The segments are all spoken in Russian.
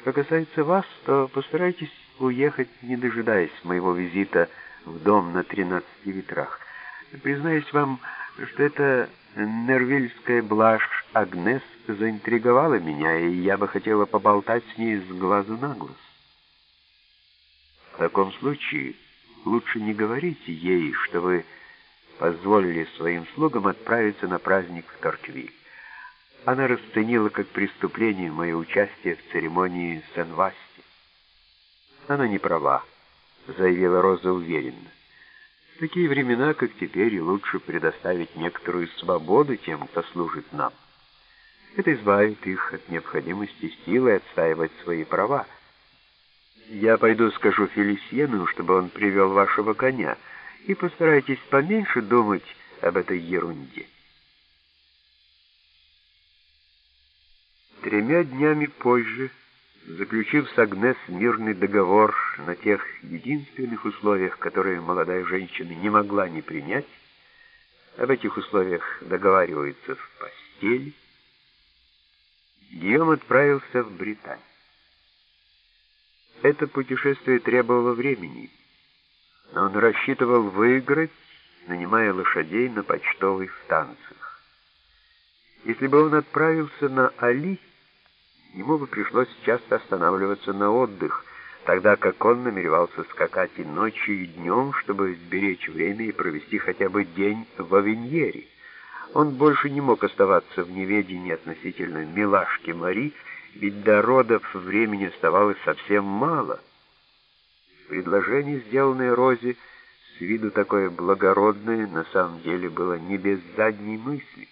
Что касается вас, то постарайтесь уехать, не дожидаясь моего визита в дом на тринадцати ветрах. Признаюсь вам, что эта нервильская блажь Агнес заинтриговала меня, и я бы хотела поболтать с ней с глазу на глаз. В таком случае лучше не говорите ей, что вы позволили своим слугам отправиться на праздник в Торквиль. Она расценила как преступление мое участие в церемонии Сен-Васти. Она не права, заявила Роза уверенно. В такие времена, как теперь, лучше предоставить некоторую свободу тем, кто служит нам. Это избавит их от необходимости силой отстаивать свои права. Я пойду скажу Фелисьену, чтобы он привел вашего коня, и постарайтесь поменьше думать об этой ерунде. Тремя днями позже, заключив с Агнес мирный договор на тех единственных условиях, которые молодая женщина не могла не принять, об этих условиях договариваются в постели, Гийом отправился в Британию. Это путешествие требовало времени, но он рассчитывал выиграть, нанимая лошадей на почтовых станциях. Если бы он отправился на Али, ему бы пришлось часто останавливаться на отдых, тогда как он намеревался скакать и ночью, и днем, чтобы сберечь время и провести хотя бы день в Авеньере. Он больше не мог оставаться в неведении относительно милашки Мари, ведь до родов времени оставалось совсем мало. Предложение, сделанное Розе, с виду такое благородное, на самом деле было не без задней мысли.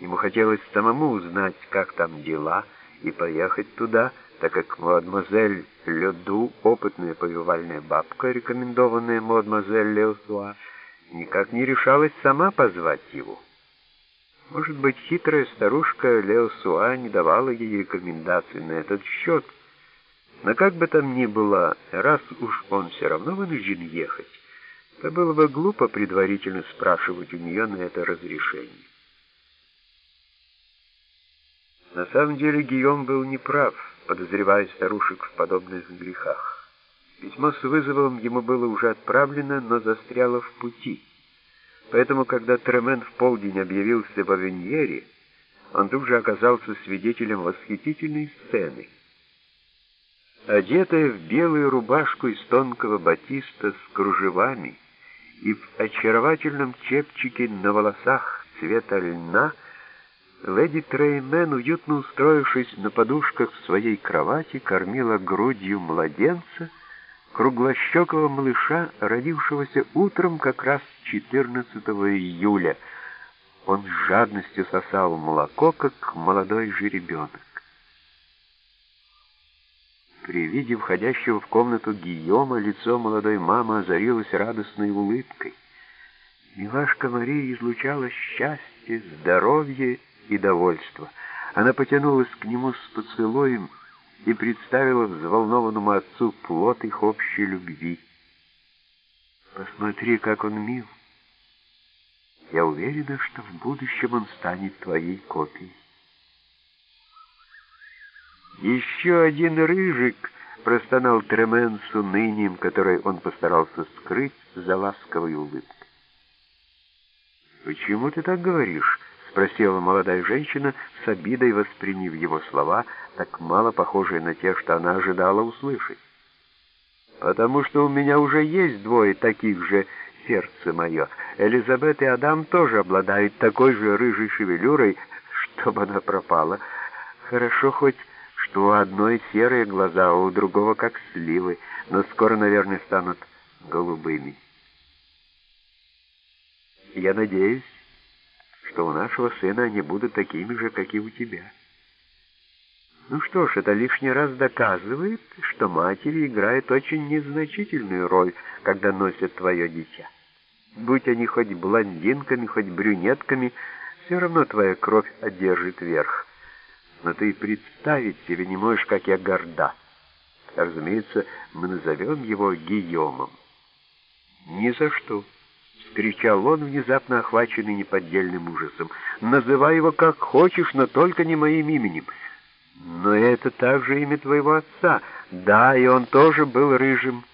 Ему хотелось самому узнать, как там дела, и поехать туда, так как мадемуазель Леду, опытная повивальная бабка, рекомендованная мадемуазель Леосуа, никак не решалась сама позвать его. Может быть, хитрая старушка Леосуа не давала ей рекомендаций на этот счет, но как бы там ни было, раз уж он все равно вынужден ехать, то было бы глупо предварительно спрашивать у нее на это разрешение. На самом деле Гийом был неправ, подозревая старушек в подобных грехах. Письмо с вызовом ему было уже отправлено, но застряло в пути. Поэтому, когда Тремен в полдень объявился в Авеньере, он тут же оказался свидетелем восхитительной сцены. Одетая в белую рубашку из тонкого батиста с кружевами и в очаровательном чепчике на волосах цвета льна, Леди Треймен, уютно устроившись на подушках в своей кровати, кормила грудью младенца, круглощекого малыша, родившегося утром как раз 14 июля. Он с жадностью сосал молоко, как молодой жеребенок. При виде входящего в комнату Гийома лицо молодой мамы озарилось радостной улыбкой. Милашка Мария излучала счастье, здоровье и довольство. Она потянулась к нему с поцелуем и представила взволнованному отцу плод их общей любви. «Посмотри, как он мил. Я уверена, что в будущем он станет твоей копией». «Еще один рыжик!» — простонал Тремен с унынием, которое он постарался скрыть за ласковой улыбкой. «Почему ты так говоришь?» Спросила молодая женщина, с обидой восприняв его слова, так мало похожие на те, что она ожидала услышать. «Потому что у меня уже есть двое таких же, сердце мое. Элизабет и Адам тоже обладают такой же рыжей шевелюрой, чтобы она пропала. Хорошо хоть, что у одной серые глаза, а у другого как сливы, но скоро, наверное, станут голубыми. Я надеюсь, что у нашего сына они будут такими же, как и у тебя. Ну что ж, это лишний раз доказывает, что матери играют очень незначительную роль, когда носят твое дитя. Будь они хоть блондинками, хоть брюнетками, все равно твоя кровь одержит верх. Но ты представить себе не можешь, как я горда. Разумеется, мы назовем его Гийомом. Ни за что. — кричал он, внезапно охваченный неподдельным ужасом. «Называй его как хочешь, но только не моим именем. Но это также имя твоего отца. Да, и он тоже был рыжим.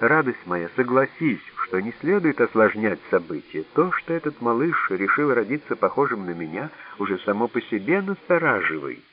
Радость моя, согласись, что не следует осложнять события. То, что этот малыш решил родиться похожим на меня, уже само по себе настораживает.